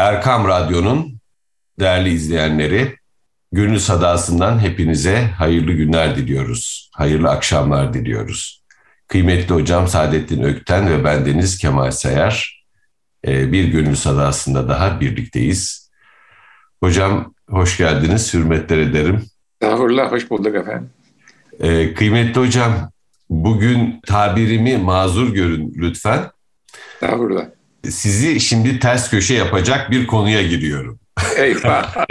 Erkam Radyo'nun değerli izleyenleri, Gönül Sadası'ndan hepinize hayırlı günler diliyoruz. Hayırlı akşamlar diliyoruz. Kıymetli hocam Saadettin Ökten ve bendeniz Kemal Sayar e, bir Gönül Sadası'nda daha birlikteyiz. Hocam hoş geldiniz, hürmetler ederim. Estağfurullah, hoş bulduk efendim. E, kıymetli hocam, bugün tabirimi mazur görün lütfen. Estağfurullah sizi şimdi ters köşe yapacak bir konuya giriyorum. Eyvah.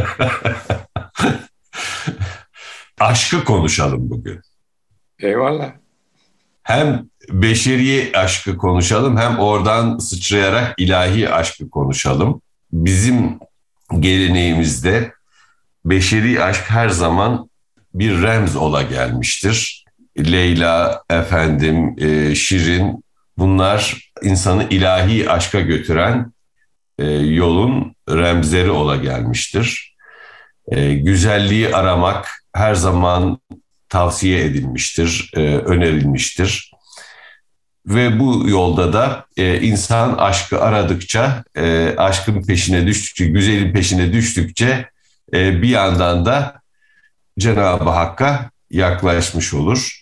Aşkı konuşalım bugün. Eyvallah. Hem beşeri aşkı konuşalım hem oradan sıçrayarak ilahi aşkı konuşalım. Bizim geleneğimizde beşeri aşk her zaman bir remz ola gelmiştir. Leyla, efendim, e, Şirin bunlar insanı ilahi aşka götüren e, yolun remzleri ola gelmiştir. E, güzelliği aramak her zaman tavsiye edilmiştir, e, önerilmiştir. Ve bu yolda da insan aşkı aradıkça, aşkın peşine düştükçe, güzelin peşine düştükçe bir yandan da Cenab-ı Hakk'a yaklaşmış olur.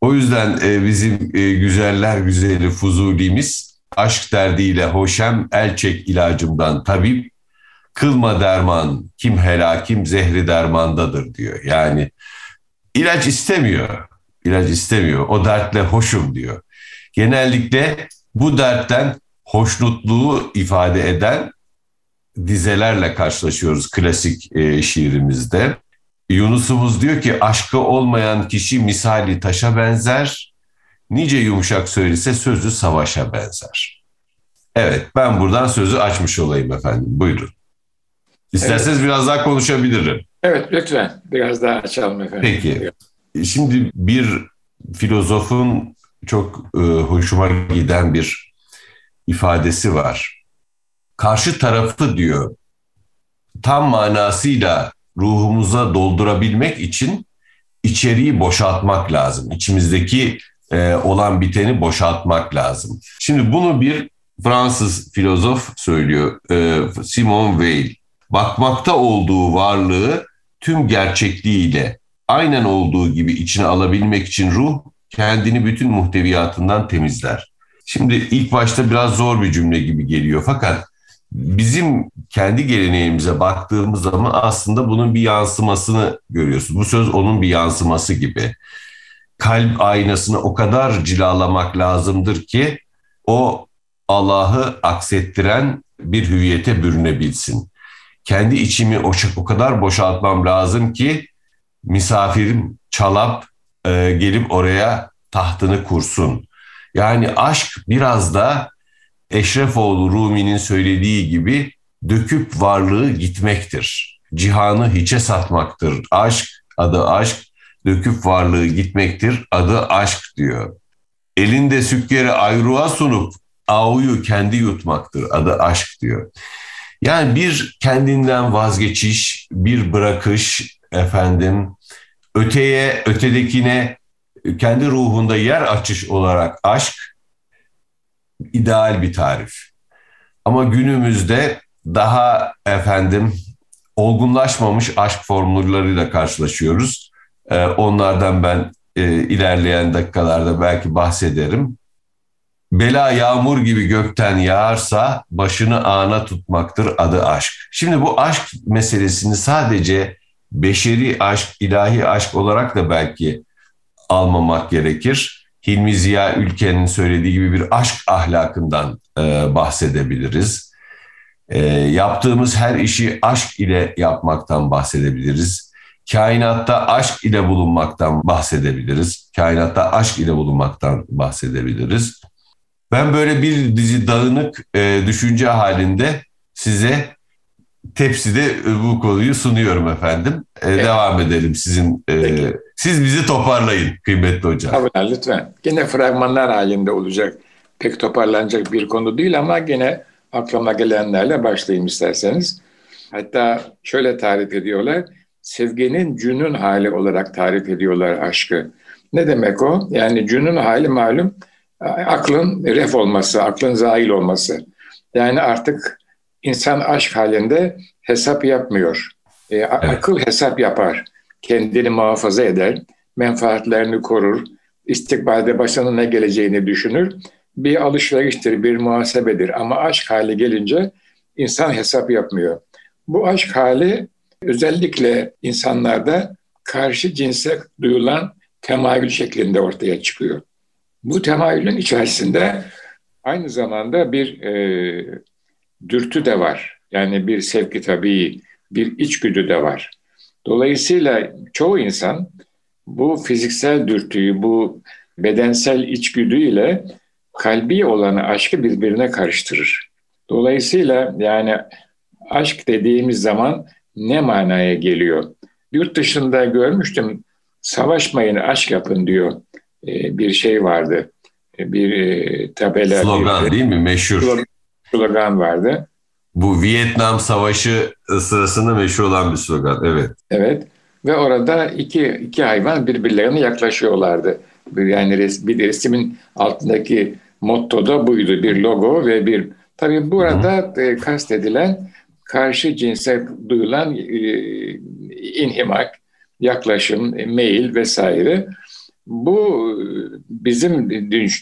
O yüzden e, bizim e, güzeller güzeli Fuzuli'miz aşk derdiyle hoşem el çek ilacımdan tabip kılma derman kim helakim zehri dermandadır diyor. Yani ilaç istemiyor. İlaç istemiyor. O dertle hoşum diyor. Genellikle bu dertten hoşnutluğu ifade eden dizelerle karşılaşıyoruz klasik e, şiirimizde. Yunus'umuz diyor ki aşkı olmayan kişi misali taşa benzer, nice yumuşak söylese sözü savaşa benzer. Evet ben buradan sözü açmış olayım efendim buyurun. İsterseniz evet. biraz daha konuşabilirim. Evet lütfen biraz daha açalım efendim. Peki. Şimdi bir filozofun çok e, hoşuma giden bir ifadesi var. Karşı tarafı diyor tam manasıyla ruhumuza doldurabilmek için içeriği boşaltmak lazım. İçimizdeki e, olan biteni boşaltmak lazım. Şimdi bunu bir Fransız filozof söylüyor, e, Simon Weil. Bakmakta olduğu varlığı tüm gerçekliğiyle aynen olduğu gibi içine alabilmek için ruh kendini bütün muhteviyatından temizler. Şimdi ilk başta biraz zor bir cümle gibi geliyor fakat bizim kendi geleneğimize baktığımız zaman aslında bunun bir yansımasını görüyorsun. Bu söz onun bir yansıması gibi. Kalp aynasını o kadar cilalamak lazımdır ki o Allah'ı aksettiren bir hüviyete bürünebilsin. Kendi içimi o, kadar boşaltmam lazım ki misafirim çalap e, gelip oraya tahtını kursun. Yani aşk biraz da Eşrefoğlu Rumi'nin söylediği gibi döküp varlığı gitmektir. Cihanı hiçe satmaktır. Aşk, adı aşk, döküp varlığı gitmektir. Adı aşk diyor. Elinde sükkeri ayruğa sunup avuyu kendi yutmaktır. Adı aşk diyor. Yani bir kendinden vazgeçiş, bir bırakış efendim, öteye, ötedekine kendi ruhunda yer açış olarak aşk ideal bir tarif. Ama günümüzde daha efendim olgunlaşmamış aşk formülleriyla karşılaşıyoruz. Ee, onlardan ben e, ilerleyen dakikalarda belki bahsederim. Bela yağmur gibi gökten yağarsa başını ana tutmaktır adı aşk. Şimdi bu aşk meselesini sadece beşeri aşk, ilahi aşk olarak da belki almamak gerekir. Hilmi Ziya Ülken'in söylediği gibi bir aşk ahlakından e, bahsedebiliriz. E, yaptığımız her işi aşk ile yapmaktan bahsedebiliriz. Kainatta aşk ile bulunmaktan bahsedebiliriz. Kainatta aşk ile bulunmaktan bahsedebiliriz. Ben böyle bir dizi dağınık e, düşünce halinde size tepside bu konuyu sunuyorum efendim. Ee, evet. Devam edelim sizin. E, siz bizi toparlayın kıymetli hocam. Tabii lütfen. Gene fragmanlar halinde olacak. Pek toparlanacak bir konu değil ama gene aklıma gelenlerle başlayayım isterseniz. Hatta şöyle tarif ediyorlar. Sevginin cünün hali olarak tarif ediyorlar aşkı. Ne demek o? Yani cünün hali malum aklın ref olması, aklın zahil olması. Yani artık insan aşk halinde hesap yapmıyor. E, evet. Akıl hesap yapar. Kendini muhafaza eder. Menfaatlerini korur. İstikbalde başına ne geleceğini düşünür. Bir alışveriştir, bir muhasebedir. Ama aşk hali gelince insan hesap yapmıyor. Bu aşk hali özellikle insanlarda karşı cinse duyulan temayül şeklinde ortaya çıkıyor. Bu temayülün içerisinde aynı zamanda bir e, dürtü de var. Yani bir sevki tabii, bir içgüdü de var. Dolayısıyla çoğu insan bu fiziksel dürtüyü, bu bedensel içgüdüyle kalbi olanı aşkı birbirine karıştırır. Dolayısıyla yani aşk dediğimiz zaman ne manaya geliyor? Yurt dışında görmüştüm, savaşmayın aşk yapın diyor ee, bir şey vardı. Ee, bir e, tabela. Slogan bir, değil mi? Meşhur. Slogan vardı. Bu Vietnam Savaşı sırasında meşhur olan bir slogan. Evet. Evet. Ve orada iki, iki hayvan birbirlerine yaklaşıyorlardı. Yani res, bir resmin altındaki motto da buydu. Bir logo ve bir... Tabii burada e, kastedilen karşı cinse duyulan e, inhimak, yaklaşım, meyil vesaire. Bu bizim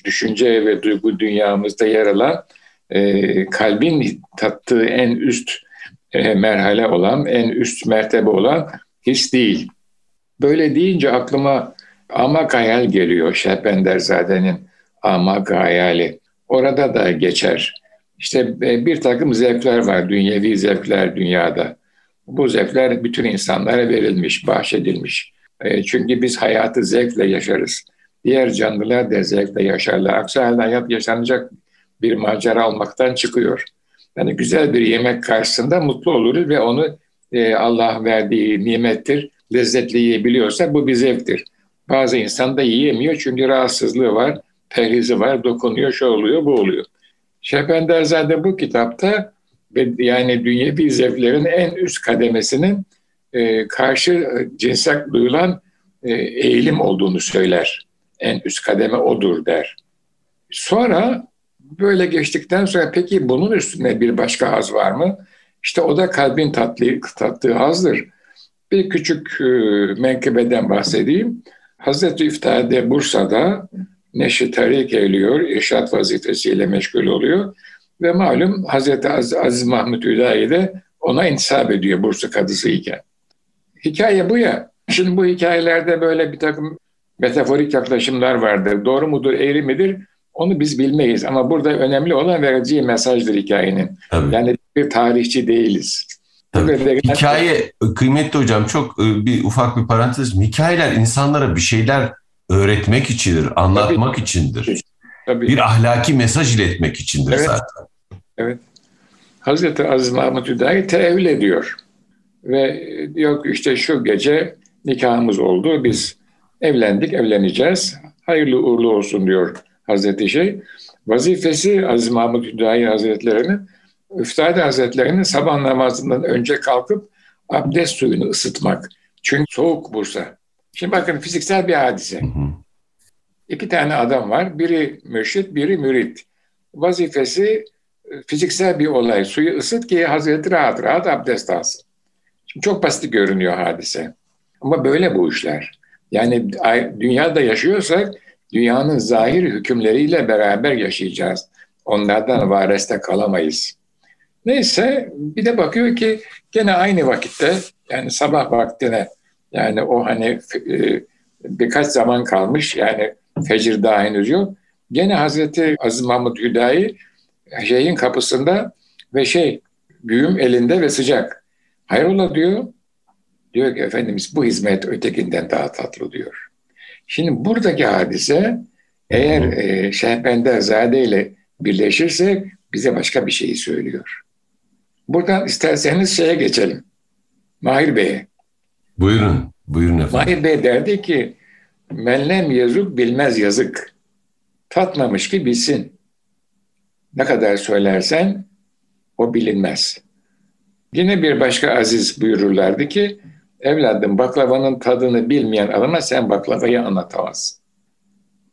düşünce ve duygu dünyamızda yer alan e, kalbin tattığı en üst e, merhale olan, en üst mertebe olan his değil. Böyle deyince aklıma Amak Hayal geliyor Şehbenderzade'nin Amak Hayali. Orada da geçer. İşte e, bir takım zevkler var, dünyevi zevkler dünyada. Bu zevkler bütün insanlara verilmiş, bahşedilmiş. E, çünkü biz hayatı zevkle yaşarız. Diğer canlılar da zevkle yaşarlar. Aksi halde hayat yaşanacak bir macera olmaktan çıkıyor. Yani güzel bir yemek karşısında mutlu oluruz ve onu e, Allah verdiği nimettir. Lezzetli yiyebiliyorsa bu bir zevktir. Bazı insan da yiyemiyor çünkü rahatsızlığı var, perhizi var, dokunuyor, şu oluyor, bu oluyor. Şehbenderzade bu kitapta yani dünyevi zevklerin en üst kademesinin e, karşı cinsel duyulan e, eğilim olduğunu söyler. En üst kademe odur der. Sonra böyle geçtikten sonra peki bunun üstünde bir başka haz var mı? İşte o da kalbin tatlı, tattığı hazdır. Bir küçük e, menkıbeden bahsedeyim. Hazreti İftihade Bursa'da Neşi Tarik eğiliyor, irşat vazifesiyle meşgul oluyor. Ve malum Hazreti Az Aziz Mahmut Hüdayi de ona intisap ediyor Bursa kadısı iken. Hikaye bu ya. Şimdi bu hikayelerde böyle bir takım metaforik yaklaşımlar vardır. Doğru mudur, eğri midir? Onu biz bilmeyiz. Ama burada önemli olan vereceği mesajdır hikayenin. Tabii. Yani bir tarihçi değiliz. Tabii. Hikaye, kıymetli hocam çok e, bir ufak bir parantez. Hikayeler insanlara bir şeyler öğretmek içindir, anlatmak Tabii. içindir. Tabii. Bir ahlaki mesaj iletmek içindir evet. zaten. Evet. Hazreti Aziz Mahmut Hüdayi tevil ediyor. Ve yok işte şu gece nikahımız oldu, biz evlendik, evleneceğiz. Hayırlı uğurlu olsun diyor Hazreti Şey. Vazifesi Aziz Mahmut Hüdayi Hazretleri'nin Üftade Hazretleri'nin sabah namazından önce kalkıp abdest suyunu ısıtmak. Çünkü soğuk Bursa. Şimdi bakın fiziksel bir hadise. Hı hı. İki tane adam var. Biri mürşit, biri mürit. Vazifesi e, fiziksel bir olay. Suyu ısıt ki Hazreti rahat rahat abdest alsın. Şimdi çok basit görünüyor hadise. Ama böyle bu işler. Yani dünyada yaşıyorsak dünyanın zahir hükümleriyle beraber yaşayacağız. Onlardan vareste kalamayız. Neyse bir de bakıyor ki gene aynı vakitte yani sabah vaktine yani o hani e, birkaç zaman kalmış yani fecir daha henüz yok. Gene Hazreti Aziz Mahmud Hüdayi şeyin kapısında ve şey güğüm elinde ve sıcak. Hayrola diyor. Diyor ki Efendimiz bu hizmet ötekinden daha tatlı diyor. Şimdi buradaki hadise eğer e, Şehbenderzade ile birleşirse bize başka bir şeyi söylüyor. Buradan isterseniz şeye geçelim. Mahir Bey'e. Buyurun, buyurun efendim. Mahir Bey derdi ki, menlem yazık bilmez yazık. Tatmamış ki bilsin. Ne kadar söylersen o bilinmez. Yine bir başka aziz buyururlardı ki, evladım baklavanın tadını bilmeyen adama sen baklavayı anlatamazsın.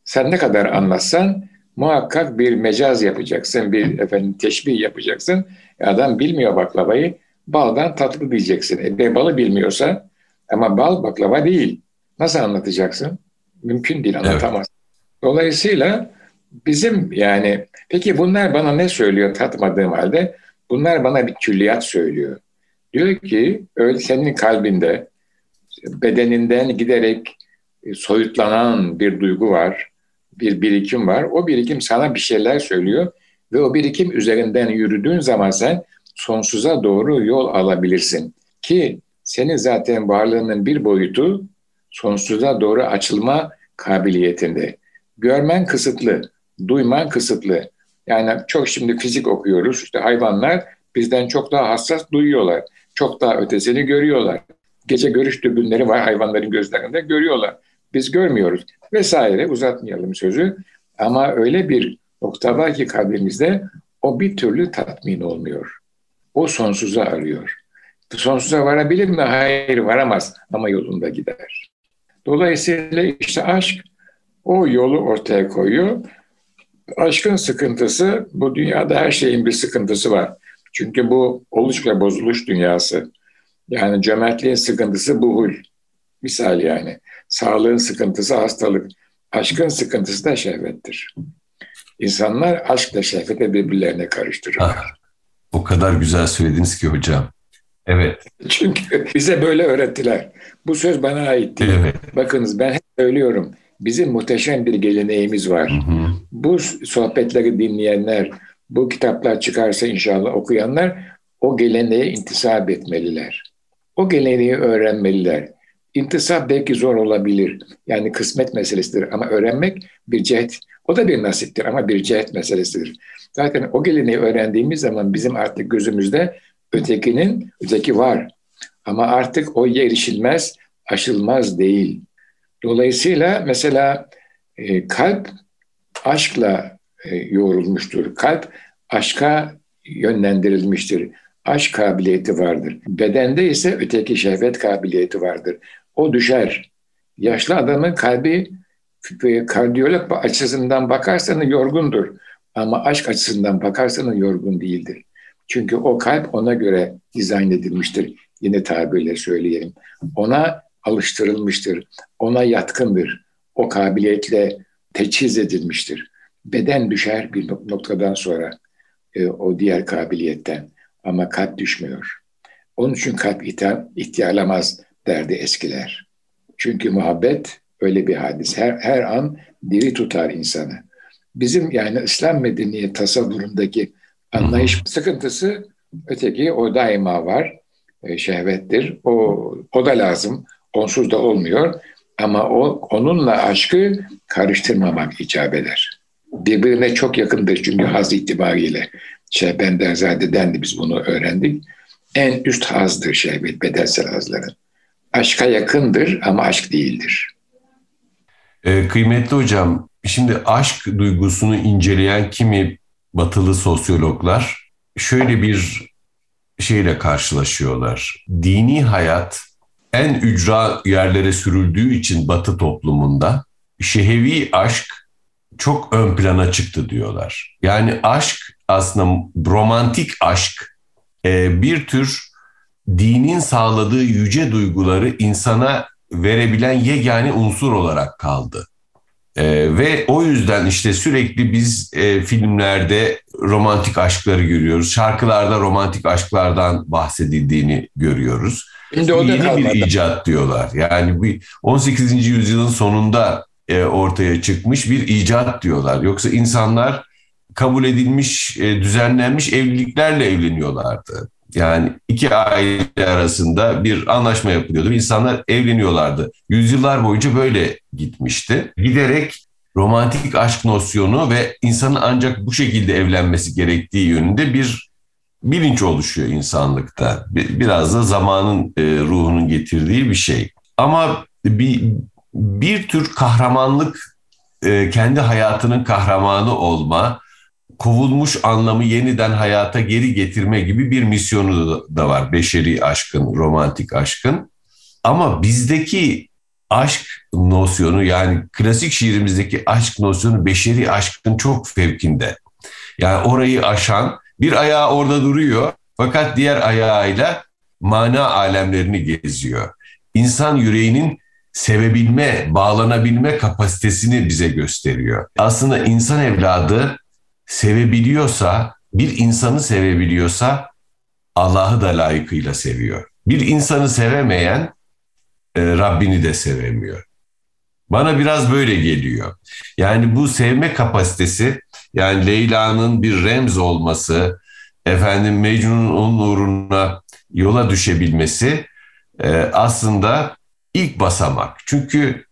Sen ne kadar anlatsan muhakkak bir mecaz yapacaksın, bir efendim teşbih yapacaksın. Adam bilmiyor baklavayı, baldan tatlı diyeceksin. E, balı bilmiyorsa ama bal baklava değil. Nasıl anlatacaksın? Mümkün değil, anlatamaz. Evet. Dolayısıyla bizim yani peki bunlar bana ne söylüyor tatmadığım halde? Bunlar bana bir külliyat söylüyor. Diyor ki öyle senin kalbinde bedeninden giderek e, soyutlanan bir duygu var, bir birikim var. O birikim sana bir şeyler söylüyor ve o birikim üzerinden yürüdüğün zaman sen sonsuza doğru yol alabilirsin. Ki senin zaten varlığının bir boyutu sonsuza doğru açılma kabiliyetinde. Görmen kısıtlı, duyman kısıtlı. Yani çok şimdi fizik okuyoruz. İşte hayvanlar bizden çok daha hassas duyuyorlar. Çok daha ötesini görüyorlar. Gece görüş dürbünleri var hayvanların gözlerinde görüyorlar. Biz görmüyoruz vesaire uzatmayalım sözü. Ama öyle bir nokta var ki kalbimizde o bir türlü tatmin olmuyor. O sonsuza arıyor. Sonsuza varabilir mi? Hayır varamaz ama yolunda gider. Dolayısıyla işte aşk o yolu ortaya koyuyor. Aşkın sıkıntısı bu dünyada her şeyin bir sıkıntısı var. Çünkü bu oluş ve bozuluş dünyası. Yani cömertliğin sıkıntısı buhul. Misal yani. Sağlığın sıkıntısı hastalık. Aşkın sıkıntısı da şehvettir. İnsanlar aşkla şehvete birbirlerine karıştırırlar. Ah, o kadar güzel söylediniz ki hocam. Evet. Çünkü bize böyle öğrettiler. Bu söz bana ait değil. Evet. Bakınız ben hep söylüyorum. Bizim muhteşem bir geleneğimiz var. Hı hı. Bu sohbetleri dinleyenler, bu kitaplar çıkarsa inşallah okuyanlar o geleneğe intisap etmeliler. O geleneği öğrenmeliler. İntisap belki zor olabilir. Yani kısmet meselesidir ama öğrenmek bir cehet. O da bir nasiptir ama bir cehet meselesidir. Zaten o geleneği öğrendiğimiz zaman bizim artık gözümüzde ötekinin, öteki var. Ama artık o erişilmez, aşılmaz değil. Dolayısıyla mesela e, kalp aşkla e, yoğrulmuştur. Kalp aşka yönlendirilmiştir. Aşk kabiliyeti vardır. Bedende ise öteki şehvet kabiliyeti vardır. O düşer. Yaşlı adamın kalbi kardiyolog açısından bakarsanız yorgundur. Ama aşk açısından bakarsanız yorgun değildir. Çünkü o kalp ona göre dizayn edilmiştir. Yine tabirle söyleyelim. Ona alıştırılmıştır. Ona yatkındır. O kabiliyetle teçhiz edilmiştir. Beden düşer bir noktadan sonra e, o diğer kabiliyetten. Ama kalp düşmüyor. Onun için kalp ihtiyarlamaz derdi eskiler. Çünkü muhabbet öyle bir hadis. Her, her an diri tutar insanı. Bizim yani İslam medeniyet tasavvurundaki anlayış sıkıntısı öteki o daima var. E, şehvettir. O, o da lazım. Onsuz da olmuyor. Ama o onunla aşkı karıştırmamak icap eder. Birbirine çok yakındır çünkü haz itibariyle. Şey Benderzade'den de biz bunu öğrendik. En üst hazdır şehvet bedensel hazların. Aşka yakındır ama aşk değildir. Ee, kıymetli hocam, şimdi aşk duygusunu inceleyen kimi batılı sosyologlar şöyle bir şeyle karşılaşıyorlar. Dini hayat en ücra yerlere sürüldüğü için batı toplumunda şehevi aşk çok ön plana çıktı diyorlar. Yani aşk aslında romantik aşk e, bir tür dinin sağladığı yüce duyguları insana verebilen yegane unsur olarak kaldı. Ee, ve o yüzden işte sürekli biz e, filmlerde romantik aşkları görüyoruz. Şarkılarda romantik aşklardan bahsedildiğini görüyoruz. Şimdi o Yeni bir icat diyorlar. Yani bir 18. yüzyılın sonunda e, ortaya çıkmış bir icat diyorlar. Yoksa insanlar kabul edilmiş, e, düzenlenmiş evliliklerle evleniyorlardı. Yani iki aile arasında bir anlaşma yapılıyordu. İnsanlar evleniyorlardı. Yüzyıllar boyunca böyle gitmişti. Giderek romantik aşk nosyonu ve insanın ancak bu şekilde evlenmesi gerektiği yönünde bir bilinç oluşuyor insanlıkta. Biraz da zamanın e, ruhunun getirdiği bir şey. Ama bir, bir tür kahramanlık, e, kendi hayatının kahramanı olma, kovulmuş anlamı yeniden hayata geri getirme gibi bir misyonu da var beşeri aşkın, romantik aşkın. Ama bizdeki aşk nosyonu yani klasik şiirimizdeki aşk nosyonu beşeri aşkın çok fevkinde. Yani orayı aşan bir ayağı orada duruyor fakat diğer ayağıyla mana alemlerini geziyor. İnsan yüreğinin sevebilme, bağlanabilme kapasitesini bize gösteriyor. Aslında insan evladı sevebiliyorsa, bir insanı sevebiliyorsa Allah'ı da layıkıyla seviyor. Bir insanı sevemeyen e, Rabbini de sevemiyor. Bana biraz böyle geliyor. Yani bu sevme kapasitesi yani Leyla'nın bir remz olması, efendim Mecnun'un onun uğruna yola düşebilmesi e, aslında ilk basamak. Çünkü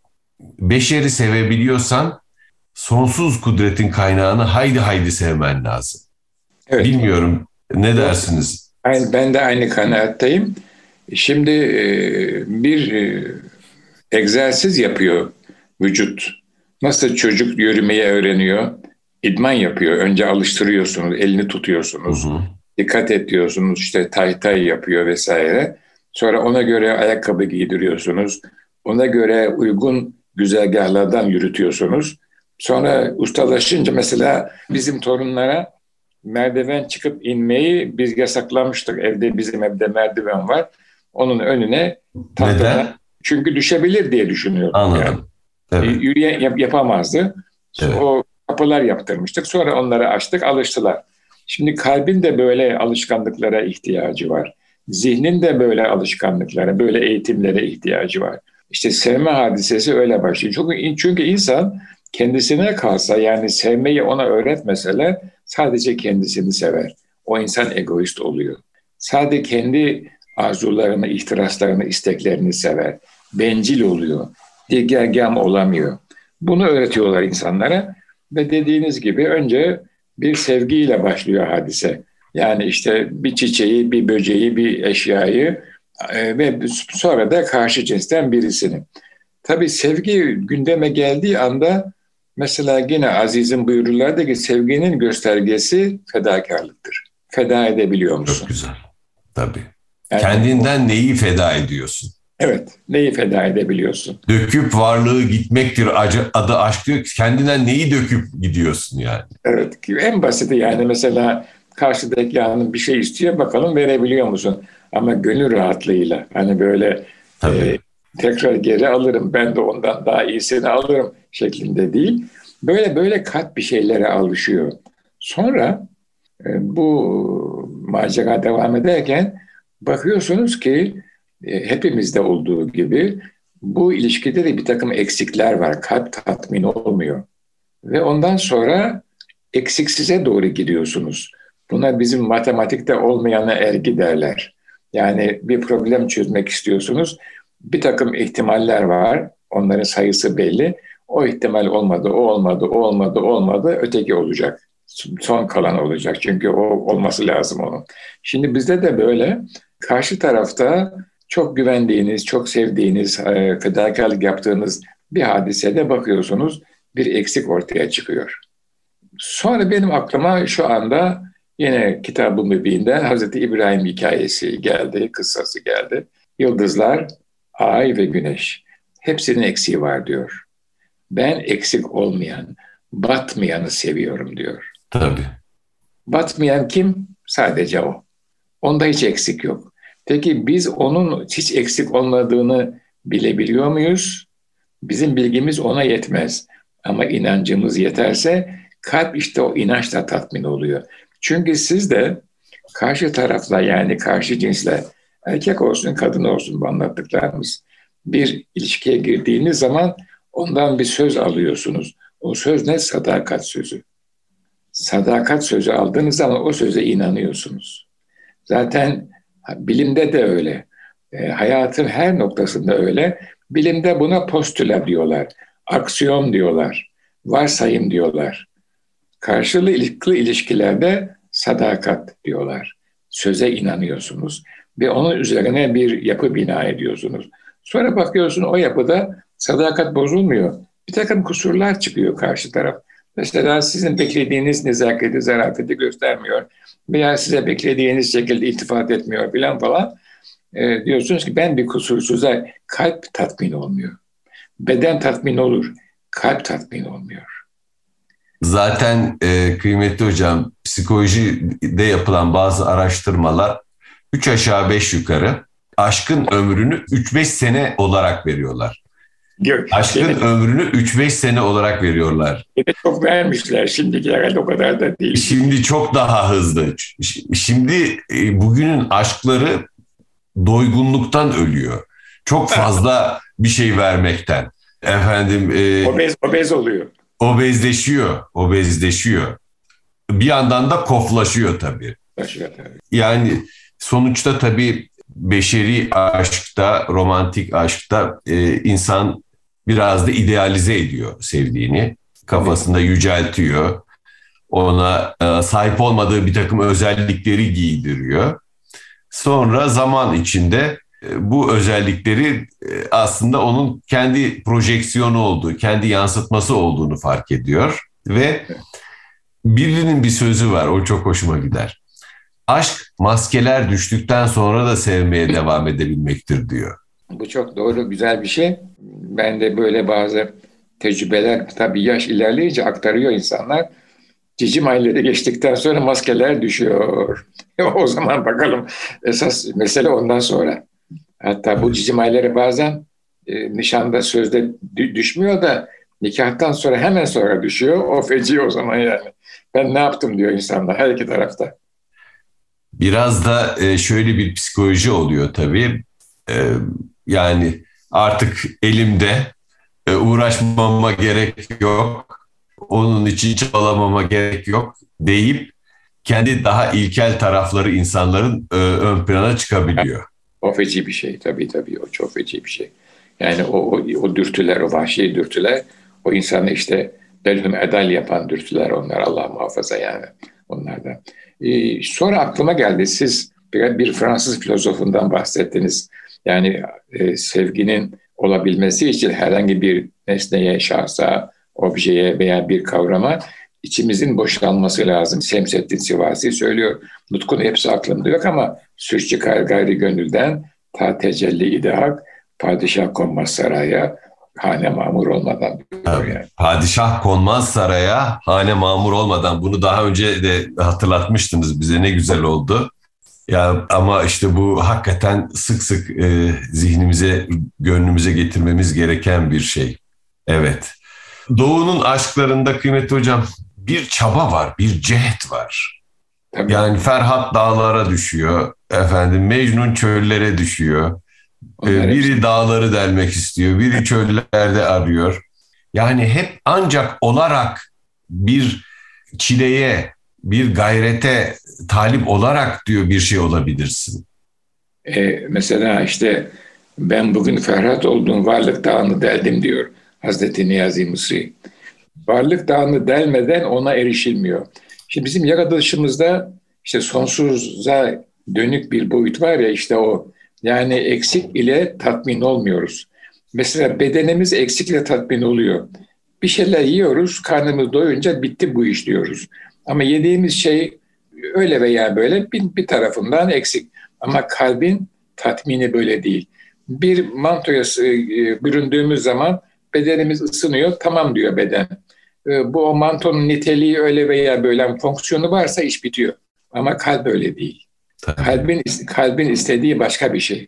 beşeri sevebiliyorsan sonsuz kudretin kaynağını haydi haydi sevmen lazım. Evet. Bilmiyorum ne dersiniz? Ben de aynı kanaattayım. Şimdi e, bir e, egzersiz yapıyor vücut. Nasıl çocuk yürümeyi öğreniyor? İdman yapıyor. Önce alıştırıyorsunuz, elini tutuyorsunuz. Hı hı. Dikkat ediyorsunuz, işte tay tay yapıyor vesaire. Sonra ona göre ayakkabı giydiriyorsunuz. Ona göre uygun güzergahlardan yürütüyorsunuz. Sonra ustalaşınca mesela bizim torunlara merdiven çıkıp inmeyi biz yasaklamıştık. Evde bizim evde merdiven var. Onun önüne tahtadan. Çünkü düşebilir diye düşünüyordum. Anladım. Yani. Evet. Yürüyen yap, yapamazdı. Evet. O kapılar yaptırmıştık. Sonra onları açtık, alıştılar. Şimdi kalbin de böyle alışkanlıklara ihtiyacı var. Zihnin de böyle alışkanlıklara, böyle eğitimlere ihtiyacı var. İşte sevme hadisesi öyle başlıyor. Çünkü, çünkü insan kendisine kalsa yani sevmeyi ona öğretmeseler sadece kendisini sever. O insan egoist oluyor. Sadece kendi arzularını, ihtiraslarını, isteklerini sever. Bencil oluyor. Digergam olamıyor. Bunu öğretiyorlar insanlara ve dediğiniz gibi önce bir sevgiyle başlıyor hadise. Yani işte bir çiçeği, bir böceği, bir eşyayı e, ve sonra da karşı cinsten birisini. Tabii sevgi gündeme geldiği anda mesela yine Aziz'in buyururlardı ki sevginin göstergesi fedakarlıktır. Feda edebiliyor musun? Çok güzel. Tabii. Yani, Kendinden neyi feda ediyorsun? Evet, neyi feda edebiliyorsun? Döküp varlığı gitmektir adı aşk diyor. Kendinden neyi döküp gidiyorsun yani? Evet, en basiti yani mesela karşıdaki yanın bir şey istiyor bakalım verebiliyor musun? Ama gönül rahatlığıyla hani böyle e, tekrar geri alırım ben de ondan daha iyisini alırım şeklinde değil. Böyle böyle kat bir şeylere alışıyor. Sonra e, bu macera devam ederken bakıyorsunuz ki e, hepimizde olduğu gibi bu ilişkide de bir takım eksikler var. Kalp tatmin olmuyor. Ve ondan sonra eksiksize doğru gidiyorsunuz. Buna bizim matematikte olmayana ergi derler. Yani bir problem çözmek istiyorsunuz. Bir takım ihtimaller var. Onların sayısı belli. O ihtimal olmadı, o olmadı, o olmadı, olmadı. Öteki olacak. Son kalan olacak. Çünkü o olması lazım onun. Şimdi bizde de böyle. Karşı tarafta çok güvendiğiniz, çok sevdiğiniz, e, fedakarlık yaptığınız bir hadisede bakıyorsunuz bir eksik ortaya çıkıyor. Sonra benim aklıma şu anda yine kitabın mübiğinden Hazreti İbrahim hikayesi geldi, kıssası geldi. Yıldızlar, ay ve güneş hepsinin eksiği var diyor. Ben eksik olmayan, batmayanı seviyorum diyor. Tabii. Batmayan kim? Sadece o. Onda hiç eksik yok. Peki biz onun hiç eksik olmadığını bilebiliyor muyuz? Bizim bilgimiz ona yetmez. Ama inancımız yeterse kalp işte o inançla tatmin oluyor. Çünkü siz de karşı tarafla yani karşı cinsle erkek olsun kadın olsun bu anlattıklarımız bir ilişkiye girdiğiniz zaman ondan bir söz alıyorsunuz. O söz ne? Sadakat sözü. Sadakat sözü aldığınız zaman o söze inanıyorsunuz. Zaten Bilimde de öyle. E, hayatın her noktasında öyle. Bilimde buna postüle diyorlar. Aksiyon diyorlar. Varsayım diyorlar. Karşılıklı ilişkilerde sadakat diyorlar. Söze inanıyorsunuz ve onun üzerine bir yapı bina ediyorsunuz. Sonra bakıyorsun o yapıda sadakat bozulmuyor. Bir takım kusurlar çıkıyor karşı taraf. Mesela sizin beklediğiniz nezaketi, zarafeti göstermiyor veya size beklediğiniz şekilde iltifat etmiyor falan falan. E, diyorsunuz ki ben bir kusursuza kalp tatmin olmuyor. Beden tatmin olur, kalp tatmin olmuyor. Zaten e, kıymetli hocam psikolojide yapılan bazı araştırmalar 3 aşağı 5 yukarı aşkın ömrünü 3-5 sene olarak veriyorlar. Yok, Aşkın evet. ömrünü 3-5 sene olarak veriyorlar. Evet çok vermişler. Şimdiki herhalde o kadar da değil. Şimdi çok daha hızlı. Şimdi e, bugünün aşkları doygunluktan ölüyor. Çok fazla bir şey vermekten. Efendim e, obez obez oluyor. Obezleşiyor, obezleşiyor. Bir yandan da koflaşıyor tabii. Yani sonuçta tabii beşeri aşkta, romantik aşkta e, insan biraz da idealize ediyor sevdiğini. Kafasında yüceltiyor. Ona e, sahip olmadığı bir takım özellikleri giydiriyor. Sonra zaman içinde bu özellikleri e, aslında onun kendi projeksiyonu olduğu, kendi yansıtması olduğunu fark ediyor. Ve birinin bir sözü var, o çok hoşuma gider. Aşk maskeler düştükten sonra da sevmeye devam edebilmektir diyor. Bu çok doğru, güzel bir şey. Ben de böyle bazı tecrübeler tabii yaş ilerleyince aktarıyor insanlar. Cicim ayları geçtikten sonra maskeler düşüyor. o zaman bakalım esas mesele ondan sonra. Hatta bu cicim ayları bazen e, nişanda sözde düşmüyor da nikahtan sonra hemen sonra düşüyor. O feci o zaman yani. Ben ne yaptım diyor insanlar her iki tarafta. Biraz da e, şöyle bir psikoloji oluyor tabii. E, yani artık elimde e, uğraşmama gerek yok. Onun için çabalamama gerek yok deyip kendi daha ilkel tarafları insanların ön plana çıkabiliyor. O feci bir şey tabii tabii o çok feci bir şey. Yani o, o, o dürtüler, o vahşi dürtüler o insanı işte belhum edal yapan dürtüler onlar Allah muhafaza yani onlardan. Ee, sonra aklıma geldi siz bir, bir Fransız filozofundan bahsettiniz. Yani e, sevginin olabilmesi için herhangi bir nesneye, şahsa, objeye veya bir kavrama içimizin boşalması lazım. Semsettin Sivasi söylüyor. Nutkun hepsi aklımda yok ama süç çıkar gayri gönülden ta tecelli idehak padişah konmaz saraya hane mamur olmadan yani. Padişah konmaz saraya hane mamur olmadan bunu daha önce de hatırlatmıştınız bize ne güzel oldu. Ya ama işte bu hakikaten sık sık e, zihnimize, gönlümüze getirmemiz gereken bir şey. Evet. Doğu'nun aşklarında kıymetli hocam bir çaba var, bir cehet var. Tabii. Yani Ferhat dağlara düşüyor, efendim Mecnun çöllere düşüyor. Ee, biri dağları delmek istiyor, biri çöllerde arıyor. Yani hep ancak olarak bir çileye, bir gayrete talip olarak diyor bir şey olabilirsin. Ee, mesela işte ben bugün Ferhat olduğum varlık dağını deldim diyor Hazreti Niyazi Mısri varlık dağını delmeden ona erişilmiyor. Şimdi bizim yaratılışımızda işte sonsuza dönük bir boyut var ya işte o yani eksik ile tatmin olmuyoruz. Mesela bedenimiz eksikle tatmin oluyor. Bir şeyler yiyoruz, karnımız doyunca bitti bu iş diyoruz. Ama yediğimiz şey öyle veya böyle bir, bir tarafından eksik. Ama kalbin tatmini böyle değil. Bir mantoya e, büründüğümüz zaman bedenimiz ısınıyor, tamam diyor beden. Ee, bu o mantonun niteliği öyle veya böyle fonksiyonu varsa iş bitiyor. Ama kalp öyle değil. Tabii. Kalbin kalbin istediği başka bir şey.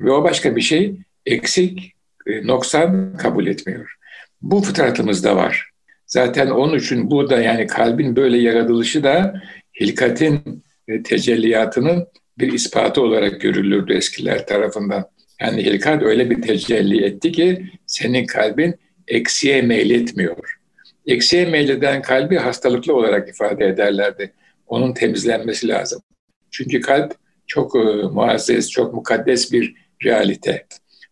Ve o başka bir şey eksik, e, noksan kabul etmiyor. Bu fıtratımızda var. Zaten onun için bu da yani kalbin böyle yaratılışı da hilkatin e, tecelliyatının bir ispatı olarak görülürdü eskiler tarafından. Yani hilkat öyle bir tecelli etti ki senin kalbin eksiye meyletmiyor. Eksiye meyleden kalbi hastalıklı olarak ifade ederlerdi. Onun temizlenmesi lazım. Çünkü kalp çok e, muazzez, çok mukaddes bir realite.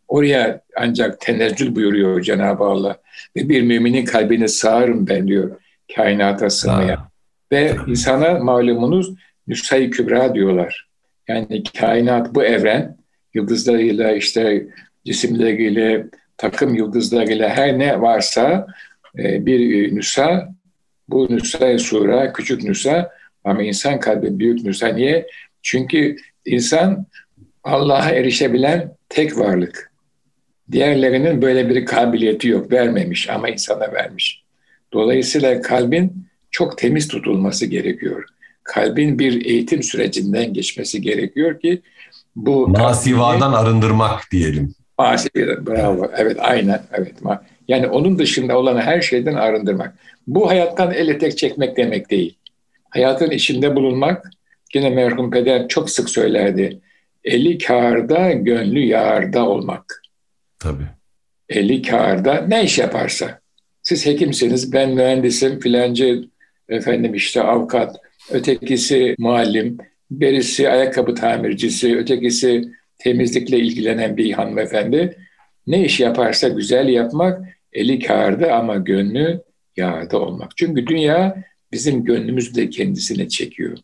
Oraya ancak tenezzül buyuruyor Cenab-ı Allah. Ve bir müminin kalbini sağarım ben diyor kainata sığmaya. Ve insana malumunuz nüshay kübra diyorlar. Yani kainat bu evren yıldızlarıyla işte cisimleriyle takım yıldızlarıyla her ne varsa bir nüsa, bu nüsa sura, küçük nüsa ama insan kalbi büyük nüsa. Niye? Çünkü insan Allah'a erişebilen tek varlık. Diğerlerinin böyle bir kabiliyeti yok, vermemiş ama insana vermiş. Dolayısıyla kalbin çok temiz tutulması gerekiyor. Kalbin bir eğitim sürecinden geçmesi gerekiyor ki bu masivadan arındırmak diyelim. Masivadan bravo. Evet aynen evet. Yani onun dışında olan her şeyden arındırmak. Bu hayattan el etek çekmek demek değil. Hayatın içinde bulunmak, yine merhum peder çok sık söylerdi. Eli kârda, gönlü yağarda olmak. Tabii. Eli kârda ne iş yaparsa. Siz hekimsiniz, ben mühendisim, filancı efendim işte avukat, ötekisi muallim, birisi ayakkabı tamircisi, ötekisi temizlikle ilgilenen bir hanımefendi. Ne iş yaparsa güzel yapmak, eli kârda ama gönlü yağda olmak. Çünkü dünya bizim gönlümüzü de kendisine çekiyor.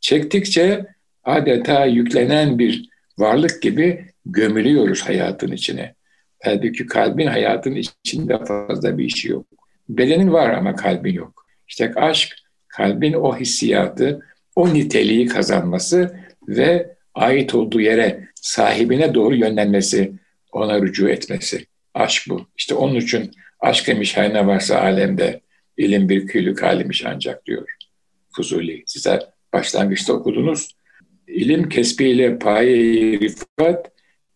Çektikçe adeta yüklenen bir varlık gibi gömülüyoruz hayatın içine. Halbuki kalbin hayatın içinde fazla bir işi yok. Bedenin var ama kalbin yok. İşte aşk kalbin o hissiyatı, o niteliği kazanması ve ait olduğu yere sahibine doğru yönlenmesi, ona rücu etmesi. Aşk bu. İşte onun için aşk emiş her ne varsa alemde ilim bir küllük halimiş ancak diyor Fuzuli. Size başlangıçta okudunuz. İlim kesbiyle paye rifat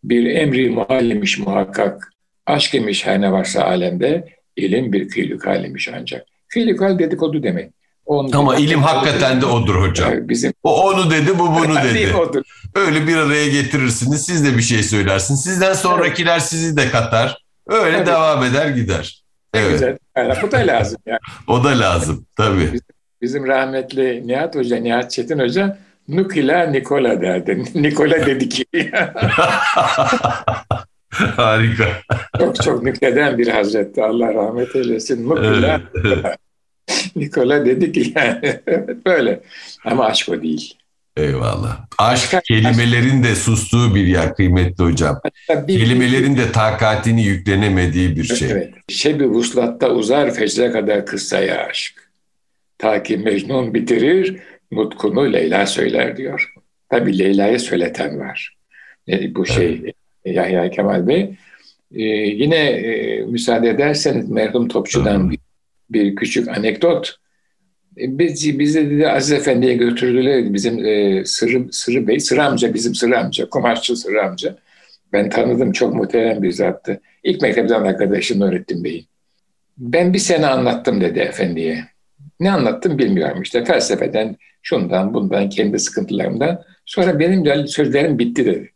bir emri muhallimiş muhakkak. Aşk emiş her ne varsa alemde ilim bir küllük halimiş ancak. Küllük hal dedikodu demek. Onu Ama ilim hakikaten de odur hocam. Yani bizim o onu dedi, bu bunu dedi. odur. Öyle bir araya getirirsiniz. Siz de bir şey söylersiniz. Sizden sonrakiler evet. sizi de katar. Öyle evet. devam eder gider. Ne evet. güzel. Yani bu da lazım yani. o da lazım tabii. Bizim, bizim rahmetli Nihat Hoca, Nihat Çetin Hoca Nukila Nikola derdi. Nikola dedi ki. Harika. Çok çok nükleden bir hazretti. Allah rahmet eylesin. Nukila. Evet. Nikola dedi ki yani böyle. Ama aşk o değil. Eyvallah. Aşk kelimelerin de sustuğu bir yer kıymetli hocam. Bir, kelimelerin de takatini yüklenemediği bir şey. Evet. Şebi vuslatta uzar fecre kadar kıssaya aşk. Ta ki Mecnun bitirir, nutkunu Leyla söyler diyor. Tabi Leyla'ya söyleten var. E, bu şey evet. Yahya Kemal Bey. Ee, yine e, müsaade ederseniz merhum Topçu'dan bir bir küçük anekdot. E, biz, bizi dedi Aziz Efendi'ye götürdüler. Bizim e, Sırrı, Sırrı Bey, Sırrı amca bizim Sırrı amca, kumaşçı Sırrı amca. Ben tanıdım, çok muhterem bir zattı. İlk mektepten arkadaşım Nurettin Bey'in. Ben bir sene anlattım dedi efendiye. Ne anlattım bilmiyorum işte felsefeden, şundan, bundan, kendi sıkıntılarımdan. Sonra benim sözlerim bitti dedi.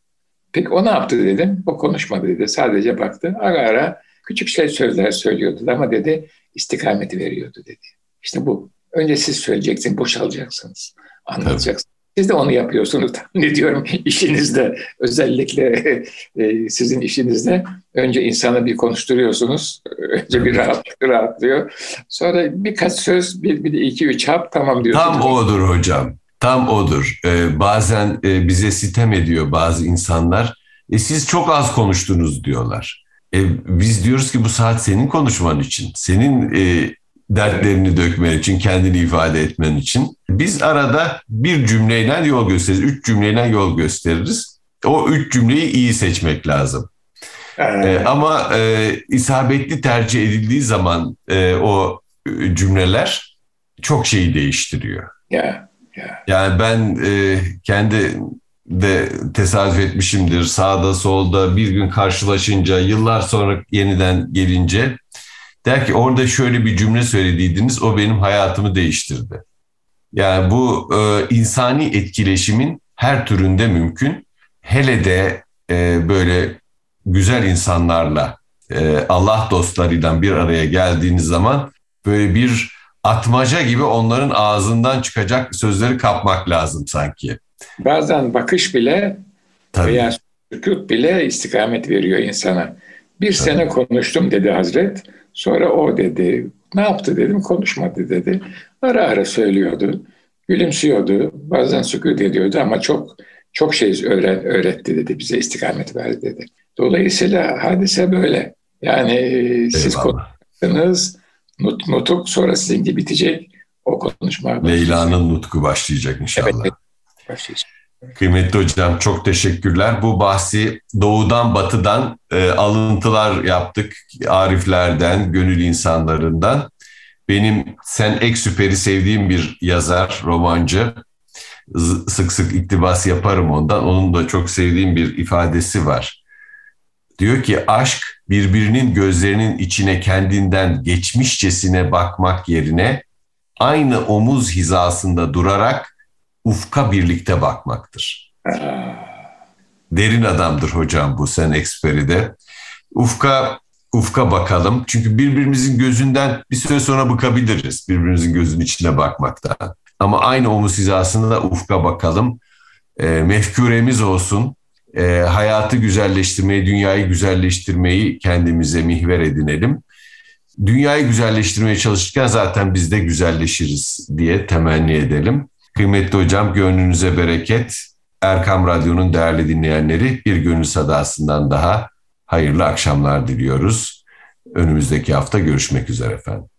Peki o ne yaptı dedim. O konuşmadı dedi. Sadece baktı. Ara ara küçük şey sözler söylüyordu ama dedi istikameti veriyordu dedi. İşte bu. Önce siz söyleyeceksiniz, boşalacaksınız, anlatacaksınız. Tabii. Siz de onu yapıyorsunuz. Ne diyorum işinizde özellikle e, sizin işinizde önce insana bir konuşturuyorsunuz. Önce bir rahat, rahatlıyor. Sonra birkaç söz bir, bir iki üç hap tamam diyorsunuz. Tam odur hocam. Tam odur. Ee, bazen e, bize sitem ediyor bazı insanlar. E, siz çok az konuştunuz diyorlar. E, biz diyoruz ki bu saat senin konuşman için, senin e, dertlerini dökmen için, kendini ifade etmen için. Biz arada bir cümleyle yol gösteririz, üç cümleyle yol gösteririz. O üç cümleyi iyi seçmek lazım. Ee, ama e, isabetli tercih edildiği zaman e, o cümleler çok şeyi değiştiriyor. Yeah, yeah. Yani ben e, kendi de tesadüf etmişimdir. Sağda solda bir gün karşılaşınca yıllar sonra yeniden gelince der ki orada şöyle bir cümle söylediydiniz o benim hayatımı değiştirdi. Yani bu e, insani etkileşimin her türünde mümkün. Hele de e, böyle güzel insanlarla e, Allah dostlarıyla bir araya geldiğiniz zaman böyle bir atmaca gibi onların ağzından çıkacak sözleri kapmak lazım sanki. Bazen bakış bile Tabii. veya sükut bile istikamet veriyor insana. Bir Tabii. sene konuştum dedi Hazret. Sonra o dedi. Ne yaptı dedim konuşmadı dedi. Ara ara söylüyordu. Gülümsüyordu. Bazen sükut ediyordu ama çok çok şey öğren, öğretti dedi. Bize istikamet verdi dedi. Dolayısıyla hadise böyle. Yani Eyvallah. siz konuştunuz. Nut, nutuk sonra sizinki bitecek. O konuşma. Leyla'nın nutku başlayacak inşallah. Evet, başlayacak. Kıymetli hocam çok teşekkürler. Bu bahsi doğudan batıdan e, alıntılar yaptık. Ariflerden, gönül insanlarından. Benim Sen Eksüper'i sevdiğim bir yazar, romancı. Sık sık iktibas yaparım ondan. Onun da çok sevdiğim bir ifadesi var. Diyor ki aşk birbirinin gözlerinin içine kendinden geçmişçesine bakmak yerine aynı omuz hizasında durarak ufka birlikte bakmaktır. Derin adamdır hocam bu sen eksperi de. Ufka ufka bakalım. Çünkü birbirimizin gözünden bir süre sonra bıkabiliriz. Birbirimizin gözünün içine bakmakta. Ama aynı omuz hizasında ufka bakalım. E, mefkuremiz olsun. E, hayatı güzelleştirmeyi, dünyayı güzelleştirmeyi kendimize mihver edinelim. Dünyayı güzelleştirmeye çalışırken zaten biz de güzelleşiriz diye temenni edelim. Kıymetli hocam gönlünüze bereket. Erkam Radyo'nun değerli dinleyenleri bir gönül sadasından daha hayırlı akşamlar diliyoruz. Önümüzdeki hafta görüşmek üzere efendim.